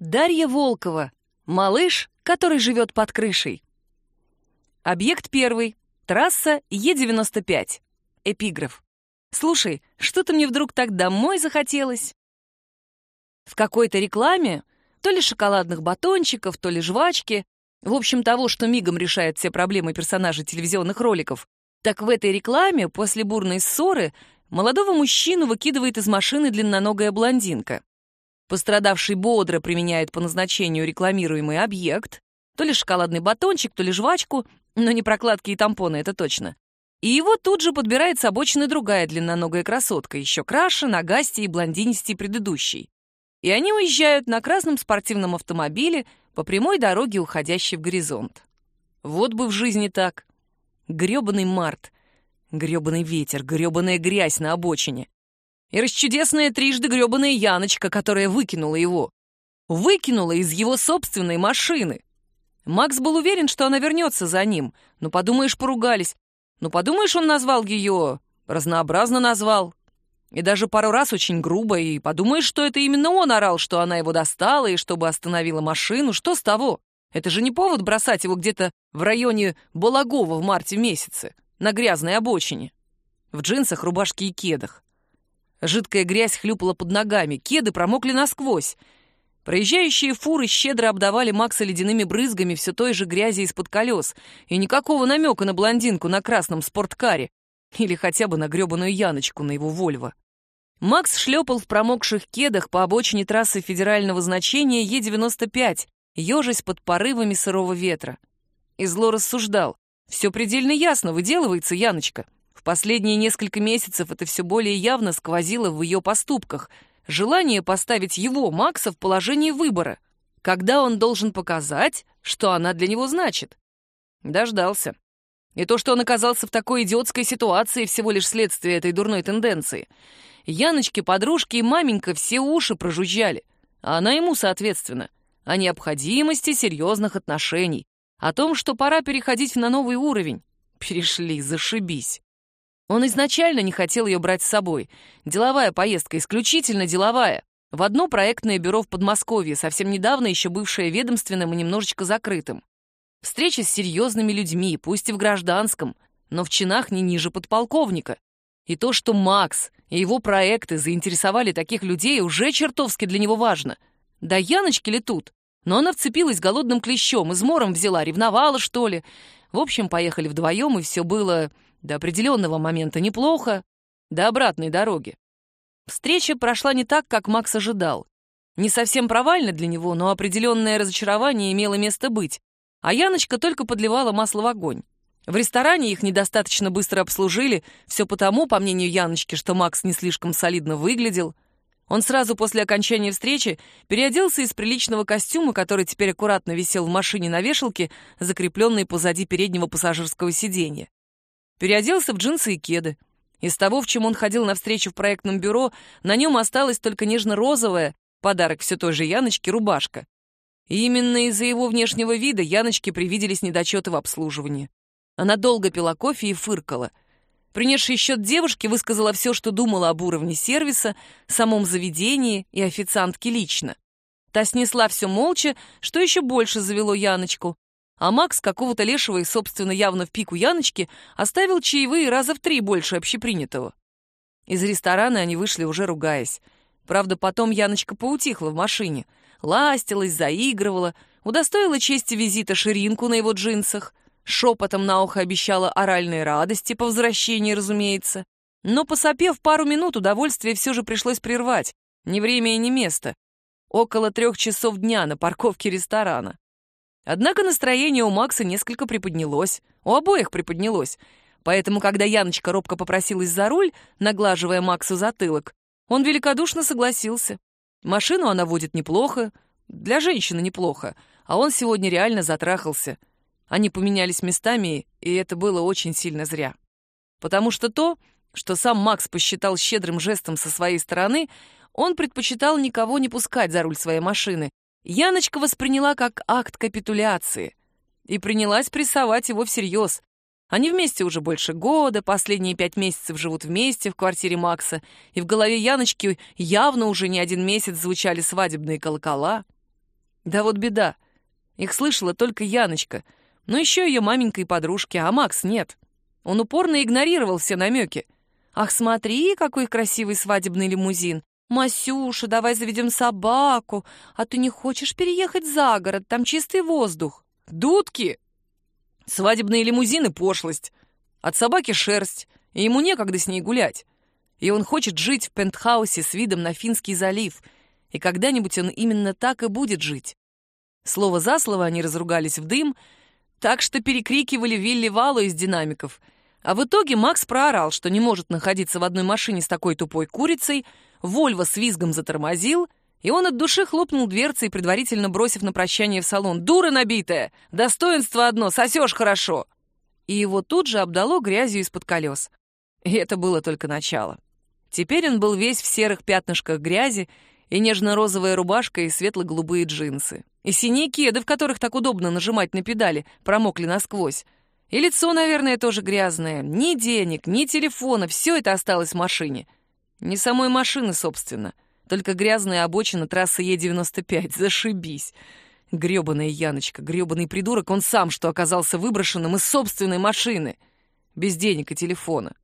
Дарья Волкова. Малыш, который живет под крышей. Объект первый. Трасса Е95. Эпиграф. Слушай, что-то мне вдруг так домой захотелось. В какой-то рекламе то ли шоколадных батончиков, то ли жвачки, в общем, того, что мигом решает все проблемы персонажей телевизионных роликов, так в этой рекламе после бурной ссоры молодого мужчину выкидывает из машины длинноногая блондинка. Пострадавший бодро применяет по назначению рекламируемый объект, то ли шоколадный батончик, то ли жвачку, но не прокладки и тампоны, это точно. И его тут же подбирает с обочины другая длинноногая красотка, еще краше, нагасти и блондинистей предыдущей. И они уезжают на красном спортивном автомобиле по прямой дороге, уходящей в горизонт. Вот бы в жизни так. Грёбаный март, грёбаный ветер, грёбаная грязь на обочине и расчудесная трижды грёбаная Яночка, которая выкинула его. Выкинула из его собственной машины. Макс был уверен, что она вернется за ним. Ну, подумаешь, поругались. Ну, подумаешь, он назвал ее... Разнообразно назвал. И даже пару раз очень грубо, и подумаешь, что это именно он орал, что она его достала и чтобы остановила машину. Что с того? Это же не повод бросать его где-то в районе Балагова в марте месяце, на грязной обочине. В джинсах, рубашке и кедах. Жидкая грязь хлюпала под ногами, кеды промокли насквозь. Проезжающие фуры щедро обдавали Макса ледяными брызгами все той же грязи из-под колес, и никакого намека на блондинку на красном спорткаре или хотя бы на гребаную Яночку на его Вольво. Макс шлепал в промокших кедах по обочине трассы федерального значения Е-95, ежась под порывами сырого ветра. И зло рассуждал. Все предельно ясно, выделывается Яночка. В последние несколько месяцев это все более явно сквозило в ее поступках. Желание поставить его, Макса, в положение выбора. Когда он должен показать, что она для него значит. Дождался. И то, что он оказался в такой идиотской ситуации, всего лишь следствие этой дурной тенденции. Яночке, подружке и маменька все уши прожужжали, а она ему, соответственно, о необходимости серьезных отношений, о том, что пора переходить на новый уровень. Перешли, зашибись. Он изначально не хотел ее брать с собой. Деловая поездка, исключительно деловая. В одно проектное бюро в Подмосковье, совсем недавно еще бывшее ведомственным и немножечко закрытым. Встреча с серьезными людьми, пусть и в гражданском, но в чинах не ниже подполковника. И то, что Макс и его проекты заинтересовали таких людей, уже чертовски для него важно. Да Яночки ли тут? Но она вцепилась голодным клещом, измором взяла, ревновала, что ли. В общем, поехали вдвоем, и все было до определенного момента неплохо, до обратной дороги. Встреча прошла не так, как Макс ожидал. Не совсем провально для него, но определенное разочарование имело место быть. А Яночка только подливала масло в огонь. В ресторане их недостаточно быстро обслужили, все потому, по мнению Яночки, что Макс не слишком солидно выглядел. Он сразу после окончания встречи переоделся из приличного костюма, который теперь аккуратно висел в машине на вешалке, закрепленной позади переднего пассажирского сиденья. Переоделся в джинсы и кеды. Из того, в чем он ходил на встречу в проектном бюро, на нем осталась только нежно-розовая, подарок все той же Яночке, рубашка. И именно из-за его внешнего вида Яночке привиделись недочеты в обслуживании. Она долго пила кофе и фыркала. Принесший счет девушки высказала все, что думала об уровне сервиса, самом заведении и официантке лично. Та снесла все молча, что еще больше завело Яночку а Макс какого-то лешего и, собственно, явно в пику Яночки оставил чаевые раза в три больше общепринятого. Из ресторана они вышли уже ругаясь. Правда, потом Яночка поутихла в машине, ластилась, заигрывала, удостоила чести визита ширинку на его джинсах, шепотом на ухо обещала оральные радости по возвращении, разумеется. Но, посопев пару минут, удовольствие все же пришлось прервать. Ни время и ни место. Около трех часов дня на парковке ресторана. Однако настроение у Макса несколько приподнялось, у обоих приподнялось. Поэтому, когда Яночка робко попросилась за руль, наглаживая Максу затылок, он великодушно согласился. Машину она водит неплохо, для женщины неплохо, а он сегодня реально затрахался. Они поменялись местами, и это было очень сильно зря. Потому что то, что сам Макс посчитал щедрым жестом со своей стороны, он предпочитал никого не пускать за руль своей машины, Яночка восприняла как акт капитуляции и принялась прессовать его всерьез. Они вместе уже больше года, последние пять месяцев живут вместе в квартире Макса, и в голове Яночки явно уже не один месяц звучали свадебные колокола. Да вот беда. Их слышала только Яночка, но еще ее маменька и подружки, а Макс нет. Он упорно игнорировал все намеки. «Ах, смотри, какой красивый свадебный лимузин! Масюша, давай заведем собаку, а ты не хочешь переехать за город, там чистый воздух!» «Дудки!» Свадебные лимузины — пошлость. От собаки шерсть, и ему некогда с ней гулять. И он хочет жить в пентхаусе с видом на Финский залив. И когда-нибудь он именно так и будет жить. Слово за слово они разругались в дым, так что перекрикивали Вилли Валу из динамиков. А в итоге Макс проорал, что не может находиться в одной машине с такой тупой курицей, Вольво с визгом затормозил, и он от души хлопнул дверцей, предварительно бросив на прощание в салон. «Дура набитая! Достоинство одно, сосешь хорошо!» И его тут же обдало грязью из-под колес. И это было только начало. Теперь он был весь в серых пятнышках грязи, и нежно-розовая рубашка, и светло-голубые джинсы. И синие кеды, в которых так удобно нажимать на педали, промокли насквозь. И лицо, наверное, тоже грязное. Ни денег, ни телефона, все это осталось в машине. Не самой машины, собственно. Только грязная обочина трассы Е-95. Зашибись. Грёбаная Яночка, грёбаный придурок, он сам, что оказался выброшенным из собственной машины. Без денег и телефона.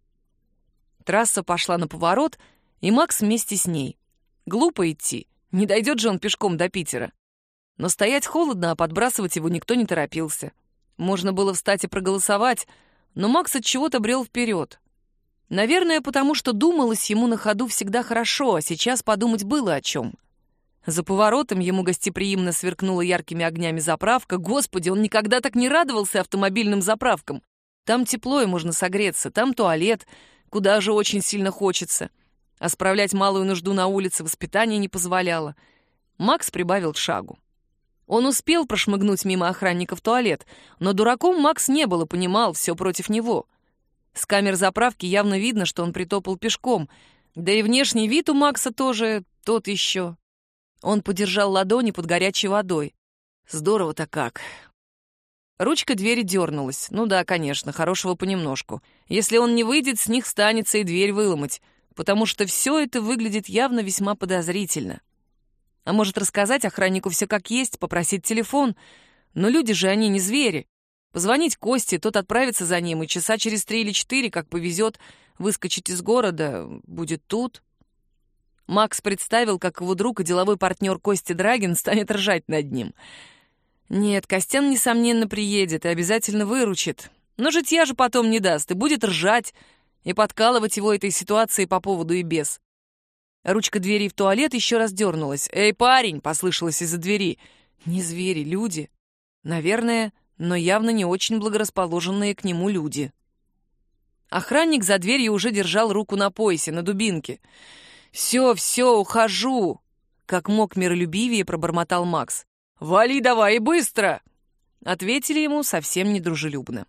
Трасса пошла на поворот, и Макс вместе с ней. Глупо идти, не дойдет же он пешком до Питера. Но стоять холодно, а подбрасывать его никто не торопился. Можно было встать и проголосовать, но Макс от чего-то брел вперед. Наверное, потому что думалось ему на ходу всегда хорошо, а сейчас подумать было о чем. За поворотом ему гостеприимно сверкнула яркими огнями заправка. Господи, он никогда так не радовался автомобильным заправкам. Там тепло и можно согреться, там туалет — куда же очень сильно хочется. А справлять малую нужду на улице воспитание не позволяло. Макс прибавил шагу. Он успел прошмыгнуть мимо охранника в туалет, но дураком Макс не был и понимал, все против него. С камер заправки явно видно, что он притопал пешком, да и внешний вид у Макса тоже тот еще. Он подержал ладони под горячей водой. Здорово-то как. Ручка двери дернулась. Ну да, конечно, хорошего понемножку. Если он не выйдет, с них станется и дверь выломать, потому что все это выглядит явно весьма подозрительно. А может рассказать охраннику все как есть, попросить телефон? Но люди же они не звери. Позвонить Косте, тот отправится за ним, и часа через три или четыре, как повезет, выскочить из города, будет тут. Макс представил, как его друг и деловой партнер Кости Драгин станет ржать над ним — нет, Костян, несомненно, приедет и обязательно выручит. Но житья же потом не даст и будет ржать и подкалывать его этой ситуацией по поводу и без. Ручка двери в туалет еще раз дернулась. «Эй, парень!» — послышалось из-за двери. «Не звери, люди. Наверное, но явно не очень благорасположенные к нему люди». Охранник за дверью уже держал руку на поясе, на дубинке. «Все, все, ухожу!» Как мог миролюбивее пробормотал Макс. «Вали давай быстро!» Ответили ему совсем недружелюбно.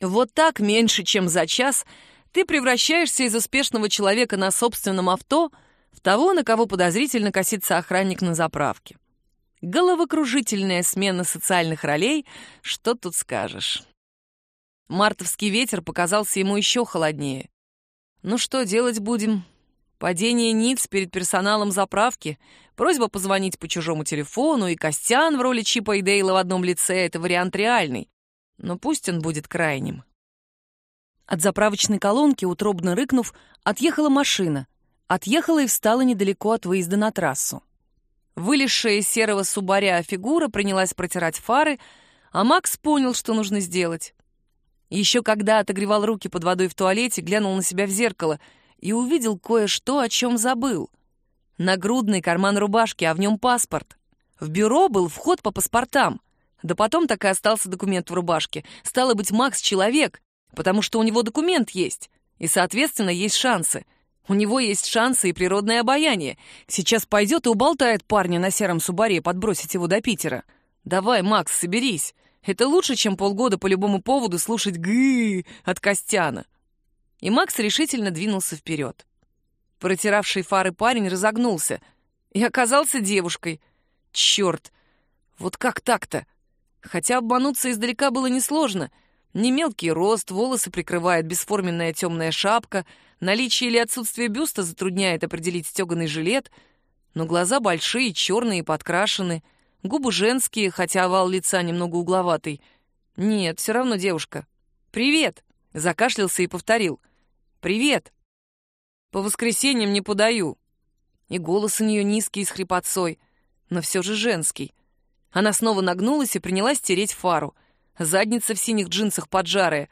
Вот так меньше, чем за час, ты превращаешься из успешного человека на собственном авто в того, на кого подозрительно косится охранник на заправке. Головокружительная смена социальных ролей, что тут скажешь. Мартовский ветер показался ему еще холоднее. Ну что делать будем? Падение ниц перед персоналом заправки, просьба позвонить по чужому телефону и Костян в роли Чипа и Дейла в одном лице — это вариант реальный. Но пусть он будет крайним. От заправочной колонки, утробно рыкнув, отъехала машина. Отъехала и встала недалеко от выезда на трассу. Вылезшая из серого субаря фигура принялась протирать фары, а Макс понял, что нужно сделать. Еще когда отогревал руки под водой в туалете, глянул на себя в зеркало — и увидел кое-что, о чем забыл. Нагрудный карман рубашки, а в нем паспорт. В бюро был вход по паспортам. Да потом так и остался документ в рубашке. Стало быть, Макс человек, потому что у него документ есть. И, соответственно, есть шансы. У него есть шансы и природное обаяние. Сейчас пойдет и уболтает парня на сером субаре подбросить его до Питера. Давай, Макс, соберись. Это лучше, чем полгода по любому поводу слушать гы от Костяна и Макс решительно двинулся вперед. Протиравший фары парень разогнулся и оказался девушкой. Черт! Вот как так-то? Хотя обмануться издалека было несложно. Не мелкий рост, волосы прикрывает бесформенная темная шапка, наличие или отсутствие бюста затрудняет определить стеганый жилет, но глаза большие, черные и подкрашены, губы женские, хотя овал лица немного угловатый. Нет, все равно девушка. «Привет!» — закашлялся и повторил. «Привет!» «По воскресеньям не подаю». И голос у нее низкий с хрипотцой, но все же женский. Она снова нагнулась и принялась тереть фару. Задница в синих джинсах поджарая.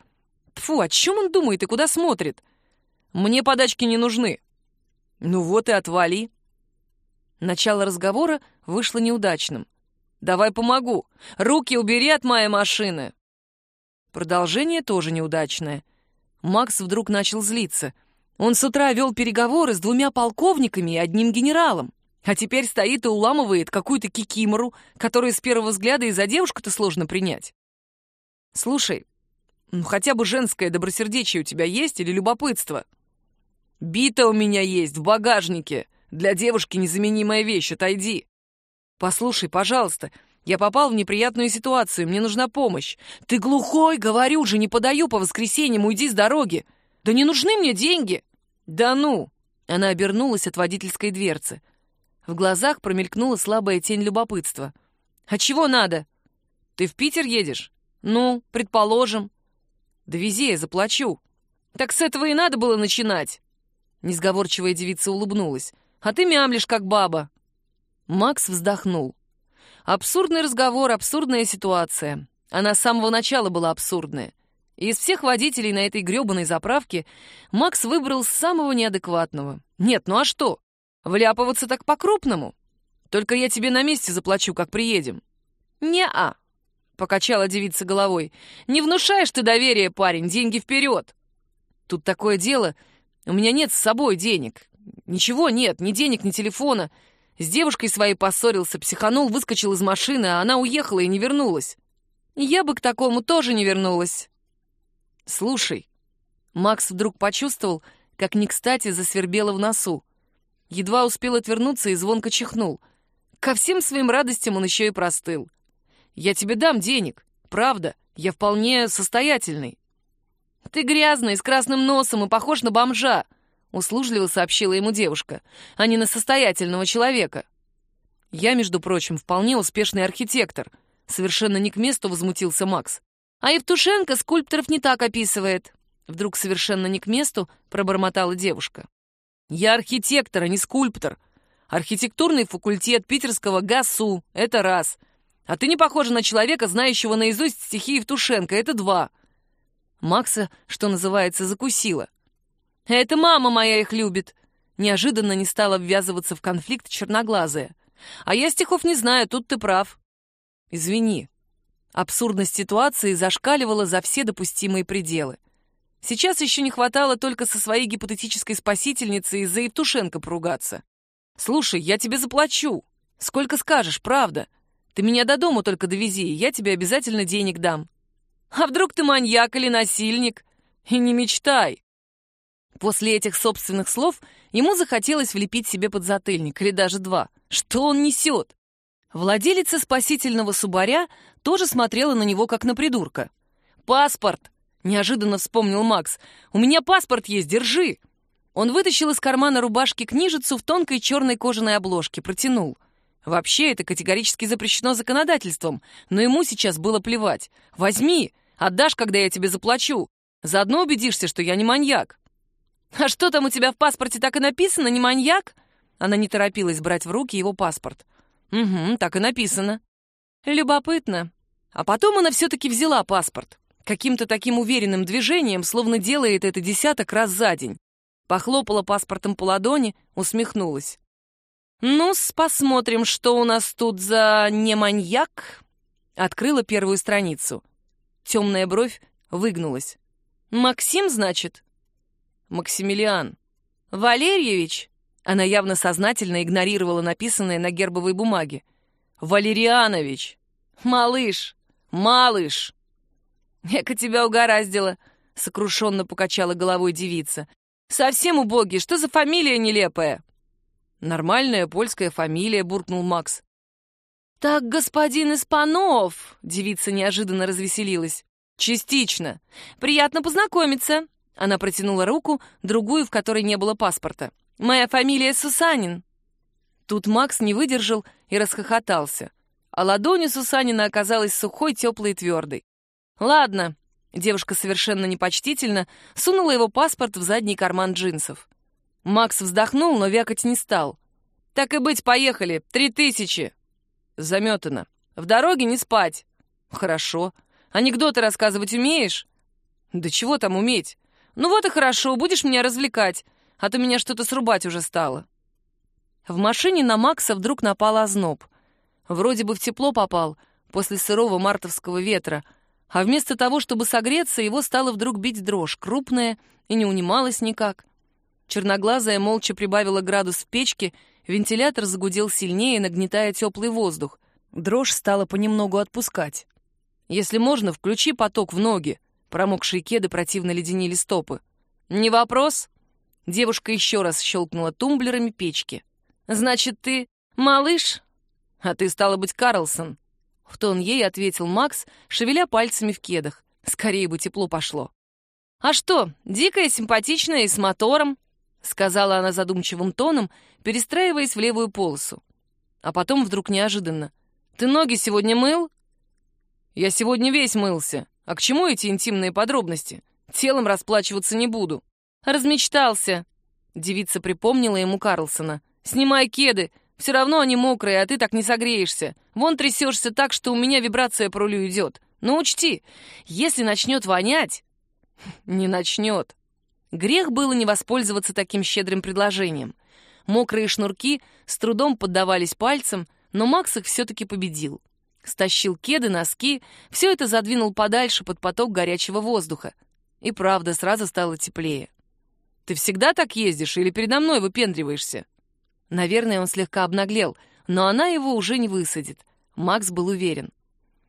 Тфу, о чем он думает и куда смотрит? Мне подачки не нужны. Ну вот и отвали. Начало разговора вышло неудачным. «Давай помогу. Руки убери от моей машины». Продолжение тоже неудачное. Макс вдруг начал злиться. Он с утра вел переговоры с двумя полковниками и одним генералом. А теперь стоит и уламывает какую-то кикимору, которую с первого взгляда и за девушку-то сложно принять. Слушай, ну хотя бы женское добросердечие у тебя есть или любопытство? Бита у меня есть в багажнике. Для девушки незаменимая вещь, отойди. Послушай, пожалуйста, я попал в неприятную ситуацию, мне нужна помощь. Ты глухой, говорю же, не подаю по воскресеньям, уйди с дороги. Да не нужны мне деньги. Да ну! Она обернулась от водительской дверцы. В глазах промелькнула слабая тень любопытства. «А чего надо? Ты в Питер едешь? Ну, предположим. Довези, я заплачу. Так с этого и надо было начинать. Несговорчивая девица улыбнулась. А ты мямлишь, как баба. Макс вздохнул. Абсурдный разговор, абсурдная ситуация. Она с самого начала была абсурдная. из всех водителей на этой грёбаной заправке Макс выбрал самого неадекватного. Нет, ну а что? Вляпываться так по-крупному? Только я тебе на месте заплачу, как приедем. Не-а, покачала девица головой. Не внушаешь ты доверие, парень, деньги вперед. Тут такое дело, у меня нет с собой денег. Ничего нет, ни денег, ни телефона. С девушкой своей поссорился, психанул, выскочил из машины, а она уехала и не вернулась. Я бы к такому тоже не вернулась. Слушай, Макс вдруг почувствовал, как не кстати засвербело в носу. Едва успел отвернуться и звонко чихнул. Ко всем своим радостям он еще и простыл. Я тебе дам денег. Правда, я вполне состоятельный». «Ты грязный, с красным носом и похож на бомжа», — услужливо сообщила ему девушка, «а не на состоятельного человека». «Я, между прочим, вполне успешный архитектор», — совершенно не к месту возмутился Макс. «А Евтушенко скульпторов не так описывает», — вдруг совершенно не к месту пробормотала девушка. «Я архитектор, а не скульптор. Архитектурный факультет питерского ГАСУ — это раз. А ты не похожа на человека, знающего наизусть стихи Евтушенко. Это два. Макса, что называется, закусила. Это мама моя их любит. Неожиданно не стала ввязываться в конфликт черноглазая. А я стихов не знаю, тут ты прав. Извини. Абсурдность ситуации зашкаливала за все допустимые пределы. Сейчас еще не хватало только со своей гипотетической спасительницей из-за Евтушенко поругаться. «Слушай, я тебе заплачу. Сколько скажешь, правда. Ты меня до дома только довези, я тебе обязательно денег дам. А вдруг ты маньяк или насильник? И не мечтай. После этих собственных слов ему захотелось влепить себе подзатыльник, или даже два. Что он несет? Владелица спасительного субаря тоже смотрела на него, как на придурка. «Паспорт!» — неожиданно вспомнил Макс. «У меня паспорт есть, держи!» Он вытащил из кармана рубашки книжицу в тонкой черной кожаной обложке, протянул — Вообще это категорически запрещено законодательством, но ему сейчас было плевать. Возьми, отдашь, когда я тебе заплачу. Заодно убедишься, что я не маньяк. А что там у тебя в паспорте так и написано, не маньяк? Она не торопилась брать в руки его паспорт. Угу, так и написано. Любопытно. А потом она все-таки взяла паспорт. Каким-то таким уверенным движением, словно делает это десяток раз за день. Похлопала паспортом по ладони, усмехнулась ну посмотрим, что у нас тут за не маньяк. Открыла первую страницу. Темная бровь выгнулась. «Максим, значит?» «Максимилиан». «Валерьевич?» Она явно сознательно игнорировала написанное на гербовой бумаге. «Валерианович». «Малыш! Малыш!» «Эка тебя угораздило!» — сокрушенно покачала головой девица. «Совсем убогий, что за фамилия нелепая?» «Нормальная польская фамилия», — буркнул Макс. «Так, господин Испанов!» — девица неожиданно развеселилась. «Частично. Приятно познакомиться». Она протянула руку, другую, в которой не было паспорта. «Моя фамилия Сусанин». Тут Макс не выдержал и расхохотался. а ладонь у Сусанина оказалась сухой, теплой и твердой. «Ладно», — девушка совершенно непочтительно сунула его паспорт в задний карман джинсов. Макс вздохнул, но вякать не стал. «Так и быть, поехали. Три тысячи!» Заметано. «В дороге не спать». «Хорошо. Анекдоты рассказывать умеешь?» «Да чего там уметь? Ну вот и хорошо, будешь меня развлекать, а то меня что-то срубать уже стало». В машине на Макса вдруг напал озноб. Вроде бы в тепло попал после сырого мартовского ветра, а вместо того, чтобы согреться, его стало вдруг бить дрожь, крупная и не унималась никак. Черноглазая молча прибавила градус в печке, вентилятор загудел сильнее, нагнетая теплый воздух. Дрожь стала понемногу отпускать. «Если можно, включи поток в ноги», Промокшие кеды противно леденили стопы. «Не вопрос?» Девушка еще раз щелкнула тумблерами печки. «Значит, ты малыш?» «А ты, стала быть, Карлсон?» В тон ей ответил Макс, шевеля пальцами в кедах. Скорее бы тепло пошло. «А что, дикая, симпатичная и с мотором?» сказала она задумчивым тоном, перестраиваясь в левую полосу. А потом вдруг неожиданно. «Ты ноги сегодня мыл?» «Я сегодня весь мылся», а к чему эти интимные подробности? Телом расплачиваться не буду. Размечтался. Девица припомнила ему Карлсона. Снимай кеды. Все равно они мокрые, а ты так не согреешься. Вон трясешься так, что у меня вибрация по рулю идет. Но учти, если начнет вонять... Не начнет. Грех было не воспользоваться таким щедрым предложением. Мокрые шнурки с трудом поддавались пальцам, но Макс их все-таки победил. Стащил кеды, носки, все это задвинул подальше под поток горячего воздуха. И правда, сразу стало теплее. «Ты всегда так ездишь или передо мной выпендриваешься?» Наверное, он слегка обнаглел, но она его уже не высадит. Макс был уверен.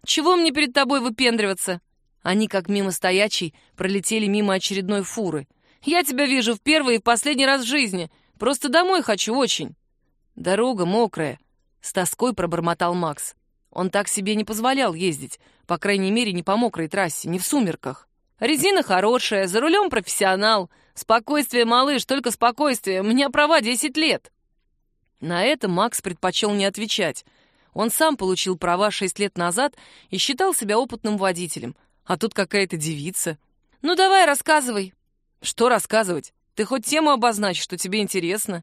«Чего мне перед тобой выпендриваться?» Они, как мимо стоячей, пролетели мимо очередной фуры. «Я тебя вижу в первый и в последний раз в жизни. Просто домой хочу очень». «Дорога мокрая», — с тоской пробормотал Макс. Он так себе не позволял ездить, по крайней мере, не по мокрой трассе, не в сумерках. Резина хорошая, за рулем профессионал. Спокойствие, малыш, только спокойствие. У меня права 10 лет. На это Макс предпочел не отвечать. Он сам получил права 6 лет назад и считал себя опытным водителем. А тут какая-то девица. Ну давай, рассказывай. Что рассказывать? Ты хоть тему обозначь, что тебе интересно.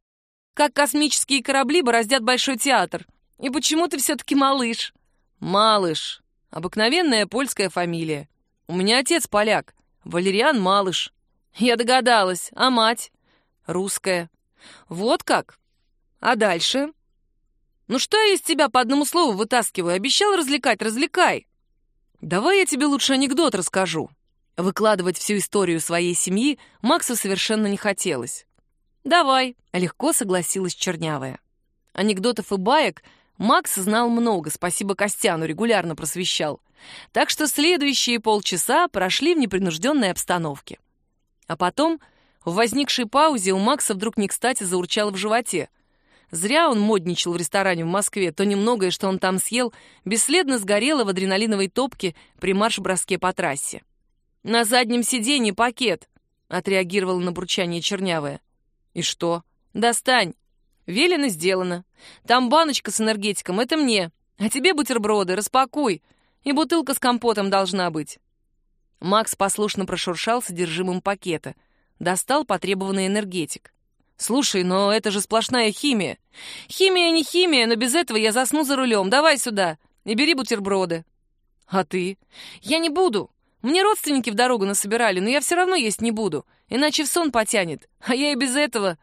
Как космические корабли бороздят Большой театр. И почему ты все-таки малыш? Малыш. Обыкновенная польская фамилия. У меня отец поляк. Валериан Малыш. Я догадалась. А мать? Русская. Вот как? А дальше? Ну что я из тебя по одному слову вытаскиваю? Обещал развлекать, развлекай. Давай я тебе лучше анекдот расскажу. Выкладывать всю историю своей семьи Максу совершенно не хотелось. «Давай», — легко согласилась Чернявая. Анекдотов и баек Макс знал много, спасибо Костяну, регулярно просвещал. Так что следующие полчаса прошли в непринужденной обстановке. А потом, в возникшей паузе, у Макса вдруг не кстати заурчало в животе. Зря он модничал в ресторане в Москве, то немногое, что он там съел, бесследно сгорело в адреналиновой топке при марш-броске по трассе. «На заднем сиденье пакет», — отреагировала на бурчание чернявая. «И что? Достань!» Велено сделано. Там баночка с энергетиком, это мне. А тебе бутерброды, распакуй. И бутылка с компотом должна быть. Макс послушно прошуршал содержимым пакета. Достал потребованный энергетик. «Слушай, но это же сплошная химия». «Химия не химия, но без этого я засну за рулем. Давай сюда и бери бутерброды». «А ты?» «Я не буду. Мне родственники в дорогу насобирали, но я все равно есть не буду, иначе в сон потянет. А я и без этого...»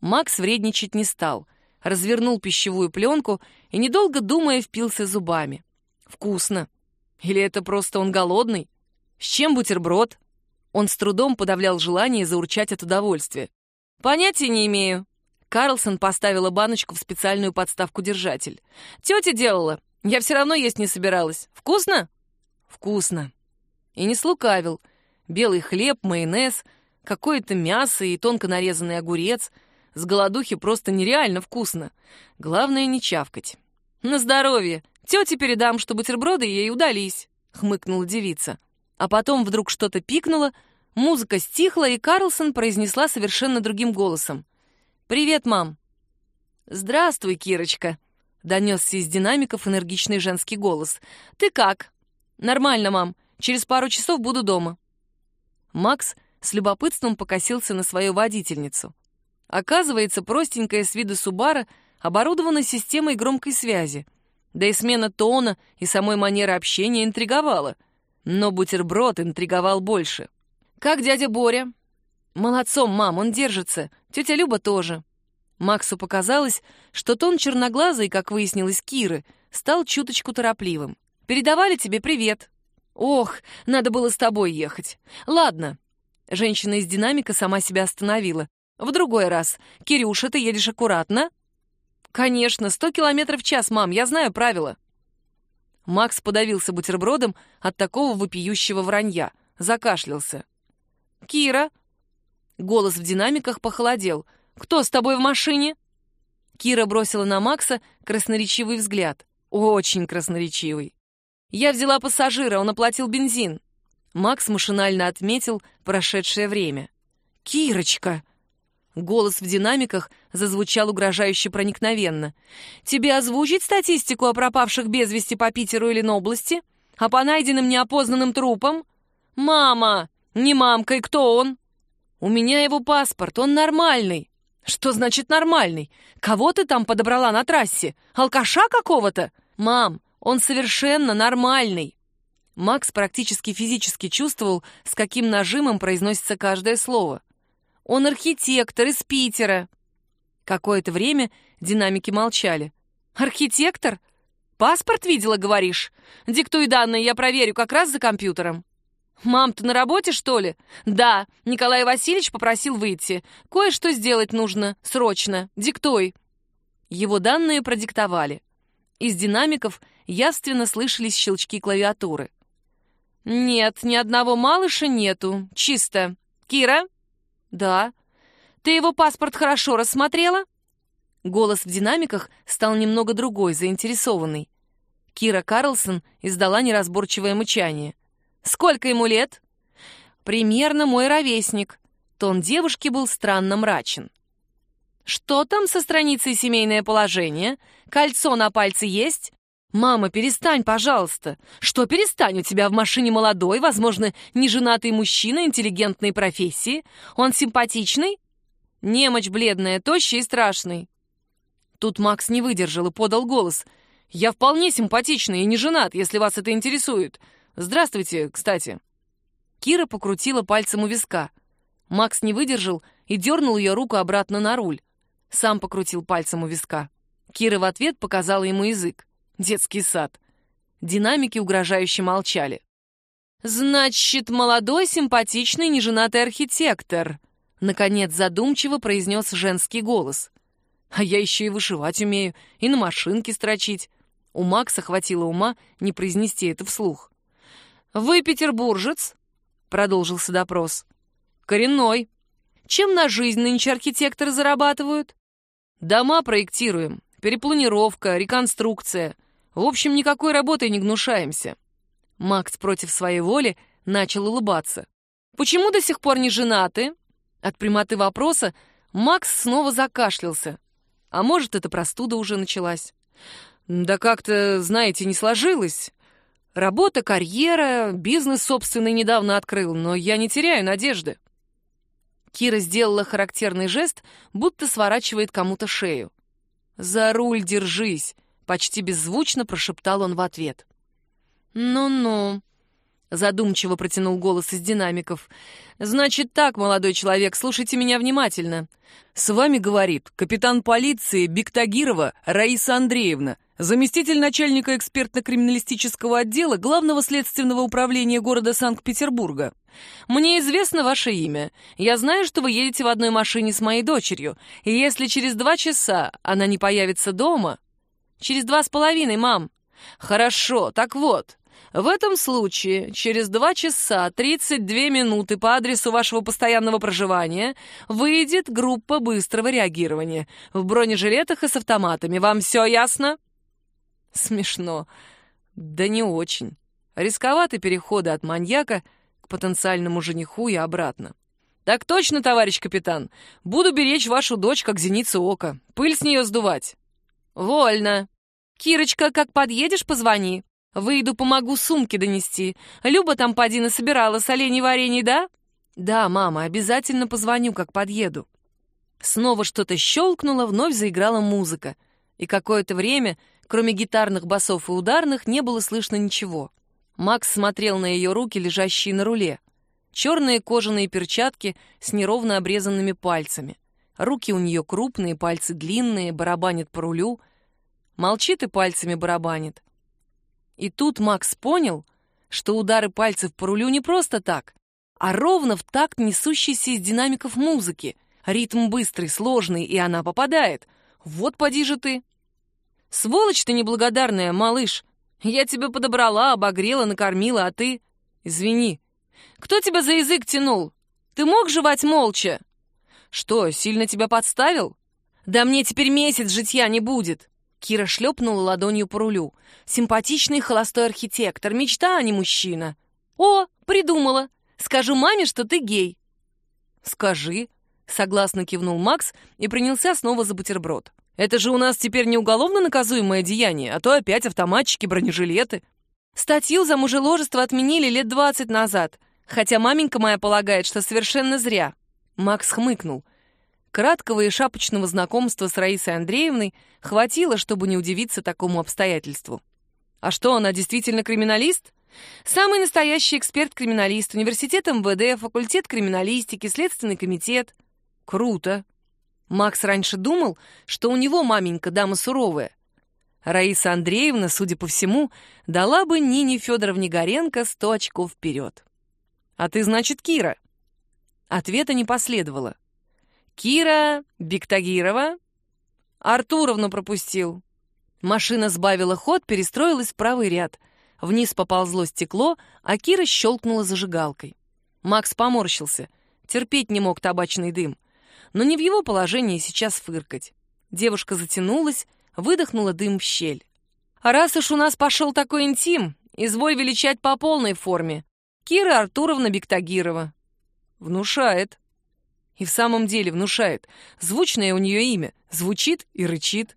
Макс вредничать не стал, развернул пищевую пленку и, недолго думая, впился зубами. Вкусно. Или это просто он голодный? С чем бутерброд? Он с трудом подавлял желание заурчать от удовольствия. Понятия не имею. Карлсон поставила баночку в специальную подставку-держатель. Тетя делала. Я все равно есть не собиралась. Вкусно? Вкусно. И не слукавил. Белый хлеб, майонез, какое-то мясо и тонко нарезанный огурец — с голодухи просто нереально вкусно. Главное не чавкать. «На здоровье! Тете передам, что бутерброды ей удались», — хмыкнула девица. А потом вдруг что-то пикнуло, музыка стихла, и Карлсон произнесла совершенно другим голосом. «Привет, мам!» «Здравствуй, Кирочка!» — донесся из динамиков энергичный женский голос. «Ты как?» «Нормально, мам. Через пару часов буду дома». Макс с любопытством покосился на свою водительницу. Оказывается, простенькая с виду Субара оборудована системой громкой связи. Да и смена тона и самой манеры общения интриговала. Но бутерброд интриговал больше. «Как дядя Боря?» «Молодцом, мам, он держится. Тетя Люба тоже». Максу показалось, что тон черноглазый, как выяснилось, Киры, стал чуточку торопливым. «Передавали тебе привет». «Ох, надо было с тобой ехать. Ладно». Женщина из динамика сама себя остановила. «В другой раз. Кирюша, ты едешь аккуратно?» «Конечно, сто километров в час, мам, я знаю правила». Макс подавился бутербродом от такого вопиющего вранья, закашлялся. «Кира!» Голос в динамиках похолодел. «Кто с тобой в машине?» Кира бросила на Макса красноречивый взгляд. Очень красноречивый. «Я взяла пассажира, он оплатил бензин». Макс машинально отметил прошедшее время. «Кирочка!» Голос в динамиках зазвучал угрожающе проникновенно. «Тебе озвучить статистику о пропавших без вести по Питеру или Ленобласти? А по найденным неопознанным трупам? Мама! Не мамка, и кто он?» «У меня его паспорт, он нормальный». «Что значит нормальный? Кого ты там подобрала на трассе? Алкаша какого-то? Мам, он совершенно нормальный». Макс практически физически чувствовал, с каким нажимом произносится каждое слово. «Он архитектор из Питера». Какое-то время динамики молчали. «Архитектор? Паспорт видела, говоришь? Диктуй данные, я проверю, как раз за компьютером». «Мам, ты на работе, что ли?» «Да, Николай Васильевич попросил выйти. Кое-что сделать нужно, срочно. Диктуй». Его данные продиктовали. Из динамиков явственно слышались щелчки клавиатуры. «Нет, ни одного малыша нету. Чисто. Кира?» «Да». «Ты его паспорт хорошо рассмотрела?» Голос в динамиках стал немного другой, заинтересованный. Кира Карлсон издала неразборчивое мычание. Сколько ему лет? Примерно мой ровесник. Тон девушки был странно мрачен. Что там со страницей «Семейное положение»? Кольцо на пальце есть? «Мама, перестань, пожалуйста. Что перестань? У тебя в машине молодой, возможно, неженатый мужчина интеллигентной профессии. Он симпатичный?» «Немочь бледная, тощий и страшный». Тут Макс не выдержал и подал голос. «Я вполне симпатичный и не женат, если вас это интересует. Здравствуйте, кстати». Кира покрутила пальцем у виска. Макс не выдержал и дернул ее руку обратно на руль. Сам покрутил пальцем у виска. Кира в ответ показала ему язык. Детский сад. Динамики угрожающе молчали. «Значит, молодой, симпатичный, неженатый архитектор», наконец задумчиво произнес женский голос. «А я еще и вышивать умею, и на машинке строчить». У Макса хватило ума не произнести это вслух. «Вы петербуржец?» — продолжился допрос. «Коренной. Чем на жизнь нынче архитекторы зарабатывают?» «Дома проектируем. Перепланировка, реконструкция. В общем, никакой работой не гнушаемся». Макс против своей воли начал улыбаться. «Почему до сих пор не женаты?» От прямоты вопроса Макс снова закашлялся. А может, это простуда уже началась. «Да как-то, знаете, не сложилось. Работа, карьера, бизнес собственный недавно открыл, но я не теряю надежды. Кира сделала характерный жест, будто сворачивает кому-то шею. «За руль держись!» — почти беззвучно прошептал он в ответ. «Ну-ну», — задумчиво протянул голос из динамиков. «Значит так, молодой человек, слушайте меня внимательно. С вами говорит капитан полиции Биктагирова Раиса Андреевна, заместитель начальника экспертно-криминалистического отдела Главного следственного управления города Санкт-Петербурга. Мне известно ваше имя. Я знаю, что вы едете в одной машине с моей дочерью, и если через два часа она не появится дома... Через два с половиной, мам. Хорошо, так вот, в этом случае через два часа 32 минуты по адресу вашего постоянного проживания выйдет группа быстрого реагирования в бронежилетах и с автоматами. Вам все ясно? Смешно. Да не очень. Рисковаты переходы от маньяка к потенциальному жениху и обратно. Так точно, товарищ капитан. Буду беречь вашу дочь, как зеницу ока. Пыль с нее сдувать. Вольно. Кирочка, как подъедешь, позвони. Выйду, помогу сумки донести. Люба там поди собирала с оленей варенье, да? Да, мама, обязательно позвоню, как подъеду. Снова что-то щелкнуло, вновь заиграла музыка. И какое-то время, кроме гитарных басов и ударных, не было слышно ничего. Макс смотрел на ее руки, лежащие на руле. Черные кожаные перчатки с неровно обрезанными пальцами. Руки у нее крупные, пальцы длинные, барабанит по рулю. Молчит и пальцами барабанит. И тут Макс понял, что удары пальцев по рулю не просто так, а ровно в такт несущейся из динамиков музыки. Ритм быстрый, сложный, и она попадает. Вот поди же ты. Сволочь ты неблагодарная, малыш. Я тебя подобрала, обогрела, накормила, а ты... Извини, кто тебя за язык тянул? Ты мог жевать молча? Что, сильно тебя подставил? Да мне теперь месяц житья не будет. Кира шлепнула ладонью по рулю. Симпатичный холостой архитектор, мечта, а не мужчина. О, придумала. Скажу маме, что ты гей. Скажи, согласно кивнул Макс и принялся снова за бутерброд. Это же у нас теперь не уголовно наказуемое деяние, а то опять автоматчики, бронежилеты. Статью за мужеложество отменили лет двадцать назад. Хотя маменька моя полагает, что совершенно зря. Макс хмыкнул. Краткого и шапочного знакомства с Раисой Андреевной хватило, чтобы не удивиться такому обстоятельству. А что, она действительно криминалист? Самый настоящий эксперт-криминалист, университет МВД, факультет криминалистики, следственный комитет. Круто. Макс раньше думал, что у него маменька дама суровая. Раиса Андреевна, судя по всему, дала бы Нине Федоровне Горенко сто очков вперед. «А ты, значит, Кира?» Ответа не последовало. «Кира Бектагирова?» «Артуровну пропустил». Машина сбавила ход, перестроилась в правый ряд. Вниз поползло стекло, а Кира щелкнула зажигалкой. Макс поморщился. Терпеть не мог табачный дым. Но не в его положении сейчас фыркать. Девушка затянулась, выдохнула дым в щель. «А раз уж у нас пошел такой интим, изволь величать по полной форме. Кира Артуровна Бектагирова. Внушает. И в самом деле внушает. Звучное у нее имя. Звучит и рычит.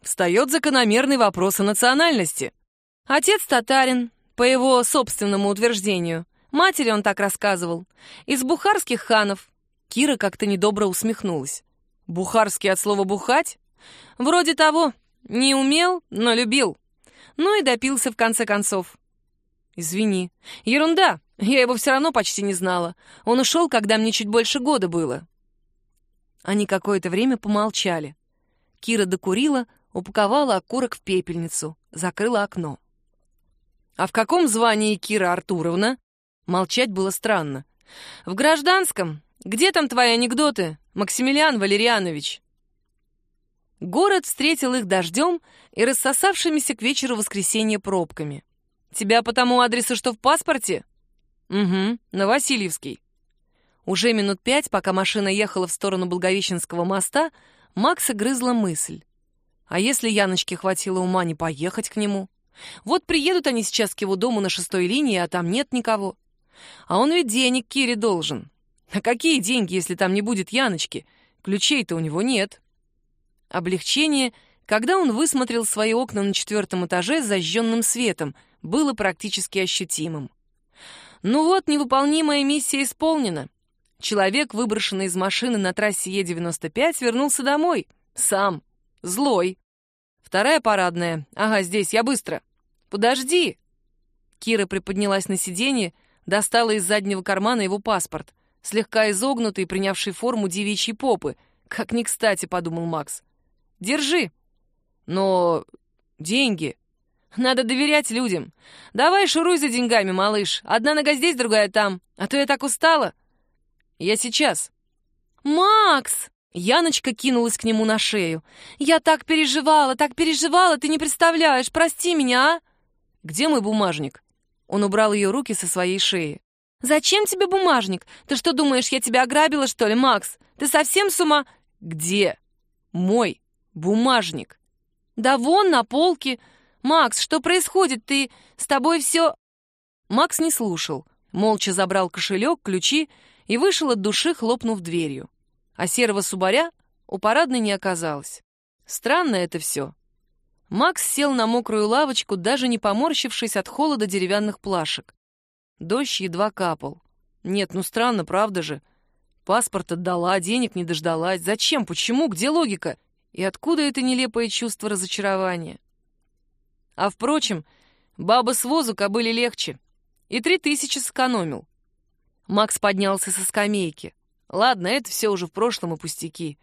Встает закономерный вопрос о национальности. Отец татарин, по его собственному утверждению. Матери он так рассказывал. Из бухарских ханов. Кира как-то недобро усмехнулась. Бухарский от слова «бухать»? Вроде того. Не умел, но любил. Ну и допился в конце концов. «Извини. Ерунда. Я его все равно почти не знала. Он ушел, когда мне чуть больше года было». Они какое-то время помолчали. Кира докурила, упаковала окурок в пепельницу, закрыла окно. «А в каком звании Кира Артуровна?» Молчать было странно. «В гражданском. Где там твои анекдоты, Максимилиан Валерьянович?» Город встретил их дождем и рассосавшимися к вечеру воскресенья пробками. Тебя по тому адресу, что в паспорте? Угу, на Васильевский. Уже минут пять, пока машина ехала в сторону Благовещенского моста, Макса грызла мысль. А если Яночке хватило ума не поехать к нему? Вот приедут они сейчас к его дому на шестой линии, а там нет никого. А он ведь денег Кире должен. А какие деньги, если там не будет Яночки? Ключей-то у него нет. Облегчение, когда он высмотрел свои окна на четвертом этаже с зажженным светом — было практически ощутимым. Ну вот, невыполнимая миссия исполнена. Человек, выброшенный из машины на трассе Е-95, вернулся домой. Сам. Злой. Вторая парадная. Ага, здесь, я быстро. Подожди. Кира приподнялась на сиденье, достала из заднего кармана его паспорт, слегка изогнутый, принявший форму девичьей попы. Как не кстати, подумал Макс. Держи. Но деньги. Надо доверять людям. Давай шуруй за деньгами, малыш. Одна нога здесь, другая там. А то я так устала. Я сейчас. Макс! Яночка кинулась к нему на шею. «Я так переживала, так переживала, ты не представляешь, прости меня, а?» «Где мой бумажник?» Он убрал ее руки со своей шеи. «Зачем тебе бумажник? Ты что думаешь, я тебя ограбила, что ли, Макс? Ты совсем с ума...» «Где мой бумажник?» «Да вон, на полке. «Макс, что происходит? Ты... С тобой все...» Макс не слушал, молча забрал кошелек, ключи и вышел от души, хлопнув дверью. А серого субаря у парадной не оказалось. Странно это все. Макс сел на мокрую лавочку, даже не поморщившись от холода деревянных плашек. Дождь едва капал. Нет, ну странно, правда же? Паспорт отдала, денег не дождалась. Зачем? Почему? Где логика? И откуда это нелепое чувство разочарования? А впрочем, баба с возу кобыли легче. И три тысячи сэкономил. Макс поднялся со скамейки. Ладно, это все уже в прошлом и пустяки.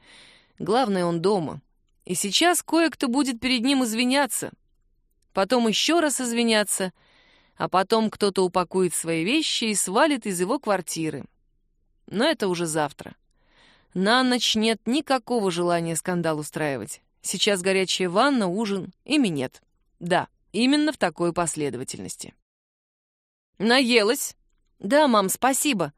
Главное, он дома. И сейчас кое-кто будет перед ним извиняться. Потом еще раз извиняться, а потом кто-то упакует свои вещи и свалит из его квартиры. Но это уже завтра. На ночь нет никакого желания скандал устраивать. Сейчас горячая ванна, ужин и минет. Да, именно в такой последовательности. «Наелась?» «Да, мам, спасибо»,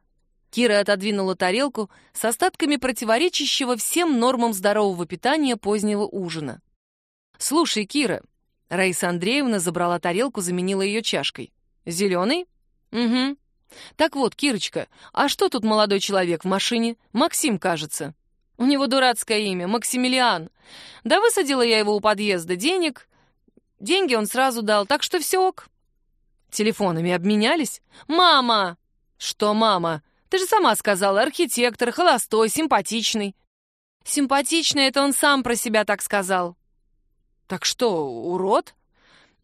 Кира отодвинула тарелку с остатками противоречащего всем нормам здорового питания позднего ужина. «Слушай, Кира...» Раиса Андреевна забрала тарелку, заменила ее чашкой. «Зеленый?» «Угу. Так вот, Кирочка, а что тут молодой человек в машине? Максим, кажется. У него дурацкое имя, Максимилиан. Да высадила я его у подъезда, денег... Деньги он сразу дал, так что все ок». «Телефонами обменялись?» «Мама!» «Что, мама?» Ты же сама сказала, архитектор, холостой, симпатичный. Симпатичный — это он сам про себя так сказал. Так что, урод?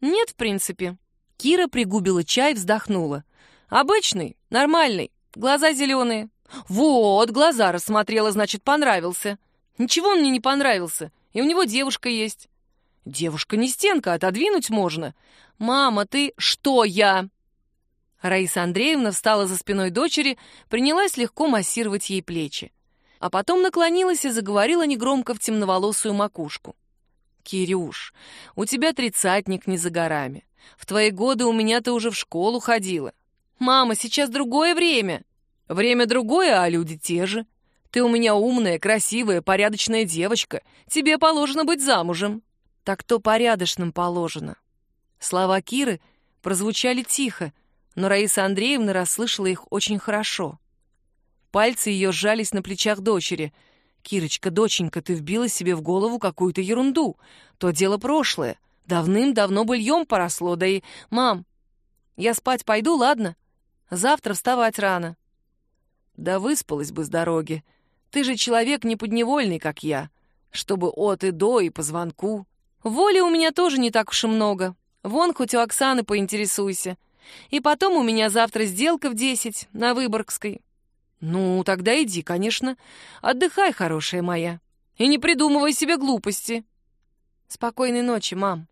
Нет, в принципе. Кира пригубила чай, вздохнула. Обычный, нормальный, глаза зеленые. Вот, глаза рассмотрела, значит, понравился. Ничего он мне не понравился, и у него девушка есть. Девушка не стенка, отодвинуть можно. Мама, ты что я? Раиса Андреевна встала за спиной дочери, принялась легко массировать ей плечи. А потом наклонилась и заговорила негромко в темноволосую макушку. «Кирюш, у тебя тридцатник не за горами. В твои годы у меня ты уже в школу ходила. Мама, сейчас другое время. Время другое, а люди те же. Ты у меня умная, красивая, порядочная девочка. Тебе положено быть замужем». «Так то порядочным положено». Слова Киры прозвучали тихо, но Раиса Андреевна расслышала их очень хорошо. Пальцы ее сжались на плечах дочери. «Кирочка, доченька, ты вбила себе в голову какую-то ерунду. То дело прошлое. Давным-давно быльем поросло, да и... Мам, я спать пойду, ладно? Завтра вставать рано». «Да выспалась бы с дороги. Ты же человек неподневольный, как я, чтобы от и до и по звонку. Воли у меня тоже не так уж и много. Вон хоть у Оксаны поинтересуйся. И потом у меня завтра сделка в десять на Выборгской. Ну, тогда иди, конечно. Отдыхай, хорошая моя. И не придумывай себе глупости. Спокойной ночи, мам.